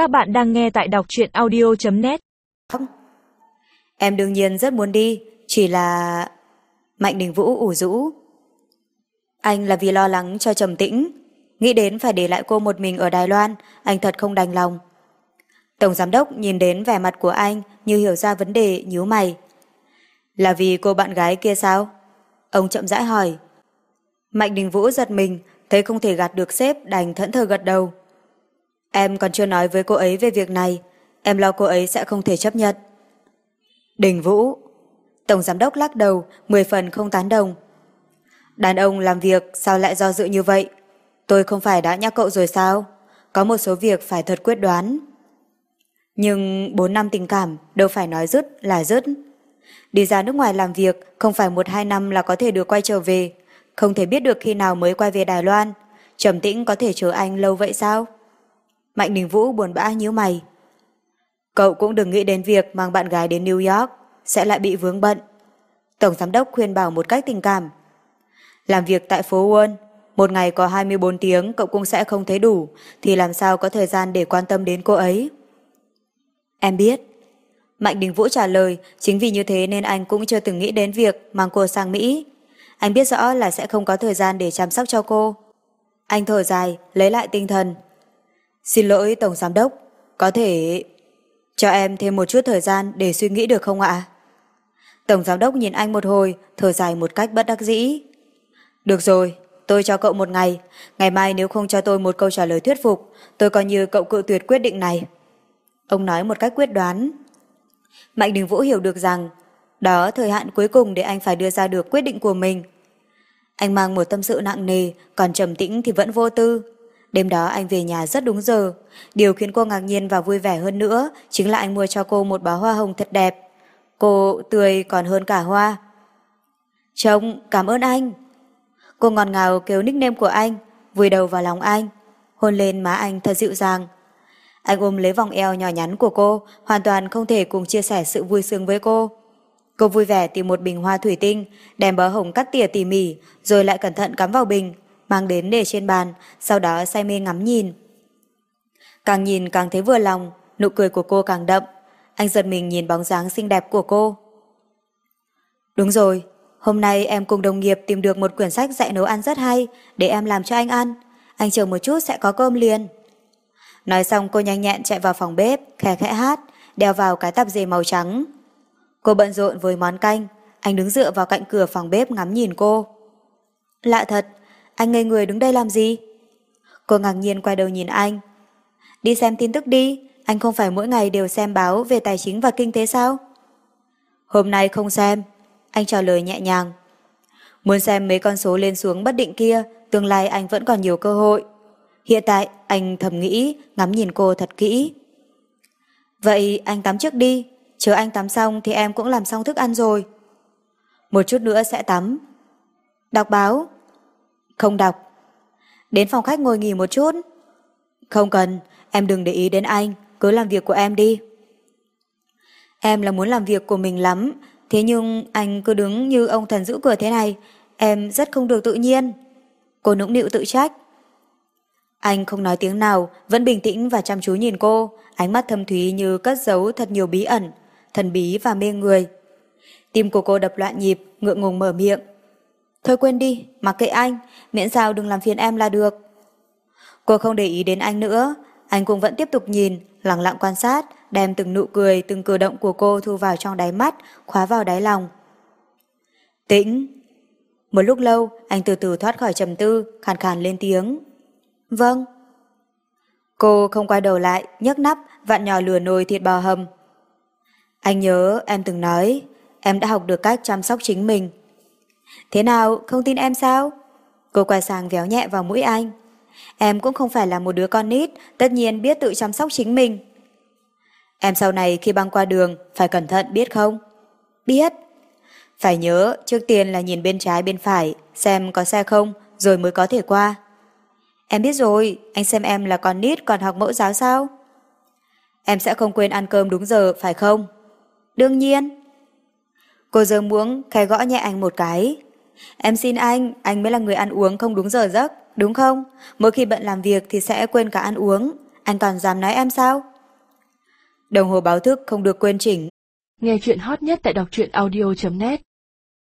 Các bạn đang nghe tại đọc truyện audio.net Em đương nhiên rất muốn đi, chỉ là... Mạnh Đình Vũ ủ rũ. Anh là vì lo lắng cho Trầm Tĩnh, nghĩ đến phải để lại cô một mình ở Đài Loan, anh thật không đành lòng. Tổng giám đốc nhìn đến vẻ mặt của anh như hiểu ra vấn đề nhíu mày. Là vì cô bạn gái kia sao? Ông chậm rãi hỏi. Mạnh Đình Vũ giật mình, thấy không thể gạt được sếp đành thẫn thờ gật đầu. Em còn chưa nói với cô ấy về việc này, em lo cô ấy sẽ không thể chấp nhận. Đình Vũ Tổng giám đốc lắc đầu, 10 phần không tán đồng. Đàn ông làm việc sao lại do dự như vậy? Tôi không phải đã nhắc cậu rồi sao? Có một số việc phải thật quyết đoán. Nhưng 4 năm tình cảm đâu phải nói dứt là dứt. Đi ra nước ngoài làm việc không phải một hai năm là có thể được quay trở về. Không thể biết được khi nào mới quay về Đài Loan. Trầm tĩnh có thể chờ anh lâu vậy sao? Mạnh Đình Vũ buồn bã nhíu mày. Cậu cũng đừng nghĩ đến việc mang bạn gái đến New York, sẽ lại bị vướng bận. Tổng giám đốc khuyên bảo một cách tình cảm. Làm việc tại phố Wall, một ngày có 24 tiếng cậu cũng sẽ không thấy đủ, thì làm sao có thời gian để quan tâm đến cô ấy. Em biết. Mạnh Đình Vũ trả lời, chính vì như thế nên anh cũng chưa từng nghĩ đến việc mang cô sang Mỹ. Anh biết rõ là sẽ không có thời gian để chăm sóc cho cô. Anh thở dài, lấy lại tinh thần. Xin lỗi Tổng Giám Đốc, có thể cho em thêm một chút thời gian để suy nghĩ được không ạ? Tổng Giám Đốc nhìn anh một hồi, thở dài một cách bất đắc dĩ. Được rồi, tôi cho cậu một ngày. Ngày mai nếu không cho tôi một câu trả lời thuyết phục, tôi coi như cậu cự tuyệt quyết định này. Ông nói một cách quyết đoán. Mạnh Đình Vũ hiểu được rằng đó thời hạn cuối cùng để anh phải đưa ra được quyết định của mình. Anh mang một tâm sự nặng nề, còn trầm tĩnh thì vẫn vô tư. Đêm đó anh về nhà rất đúng giờ. Điều khiến cô ngạc nhiên và vui vẻ hơn nữa chính là anh mua cho cô một bó hoa hồng thật đẹp. Cô tươi còn hơn cả hoa. Chồng, cảm ơn anh. Cô ngọt ngào kêu nickname của anh, vùi đầu vào lòng anh. Hôn lên má anh thật dịu dàng. Anh ôm lấy vòng eo nhỏ nhắn của cô, hoàn toàn không thể cùng chia sẻ sự vui sướng với cô. Cô vui vẻ tìm một bình hoa thủy tinh, đem bó hồng cắt tỉa tỉ mỉ, rồi lại cẩn thận cắm vào bình, mang đến để trên bàn, sau đó say mê ngắm nhìn. Càng nhìn càng thấy vừa lòng, nụ cười của cô càng đậm. Anh giật mình nhìn bóng dáng xinh đẹp của cô. Đúng rồi, hôm nay em cùng đồng nghiệp tìm được một quyển sách dạy nấu ăn rất hay, để em làm cho anh ăn. Anh chờ một chút sẽ có cơm liền. Nói xong cô nhanh nhẹn chạy vào phòng bếp, khẽ khẽ hát, đeo vào cái tạp dề màu trắng. Cô bận rộn với món canh, anh đứng dựa vào cạnh cửa phòng bếp ngắm nhìn cô. Lạ thật, anh ngây người đứng đây làm gì? Cô ngạc nhiên quay đầu nhìn anh. Đi xem tin tức đi, anh không phải mỗi ngày đều xem báo về tài chính và kinh tế sao? Hôm nay không xem, anh trả lời nhẹ nhàng. Muốn xem mấy con số lên xuống bất định kia, tương lai anh vẫn còn nhiều cơ hội. Hiện tại, anh thầm nghĩ, ngắm nhìn cô thật kỹ. Vậy anh tắm trước đi, chờ anh tắm xong thì em cũng làm xong thức ăn rồi. Một chút nữa sẽ tắm. Đọc báo. Không đọc. Đến phòng khách ngồi nghỉ một chút. Không cần, em đừng để ý đến anh, cứ làm việc của em đi. Em là muốn làm việc của mình lắm, thế nhưng anh cứ đứng như ông thần giữ cửa thế này, em rất không được tự nhiên. Cô nũng nịu tự trách. Anh không nói tiếng nào, vẫn bình tĩnh và chăm chú nhìn cô, ánh mắt thâm thúy như cất giấu thật nhiều bí ẩn, thần bí và mê người. Tim của cô đập loạn nhịp, ngượng ngùng mở miệng. Thôi quên đi, mặc kệ anh, miễn sao đừng làm phiền em là được. Cô không để ý đến anh nữa, anh cũng vẫn tiếp tục nhìn, lặng lặng quan sát, đem từng nụ cười, từng cử động của cô thu vào trong đáy mắt, khóa vào đáy lòng. Tĩnh. Một lúc lâu, anh từ từ thoát khỏi trầm tư, khàn khàn lên tiếng. Vâng. Cô không quay đầu lại, nhấc nắp, vặn nhỏ lửa nồi thịt bò hầm. Anh nhớ em từng nói, em đã học được cách chăm sóc chính mình. Thế nào, không tin em sao? Cô quay sang véo nhẹ vào mũi anh. Em cũng không phải là một đứa con nít, tất nhiên biết tự chăm sóc chính mình. Em sau này khi băng qua đường, phải cẩn thận biết không? Biết. Phải nhớ, trước tiên là nhìn bên trái bên phải, xem có xe không, rồi mới có thể qua. Em biết rồi, anh xem em là con nít còn học mẫu giáo sao? Em sẽ không quên ăn cơm đúng giờ, phải không? Đương nhiên. Cô giơ muỗng, khai gõ nhẹ anh một cái. Em xin anh, anh mới là người ăn uống không đúng giờ giấc, đúng không? Mỗi khi bận làm việc thì sẽ quên cả ăn uống. anh còn dám nói em sao? Đồng hồ báo thức không được quên chỉnh. Nghe chuyện hot nhất tại đọc truyện audio.net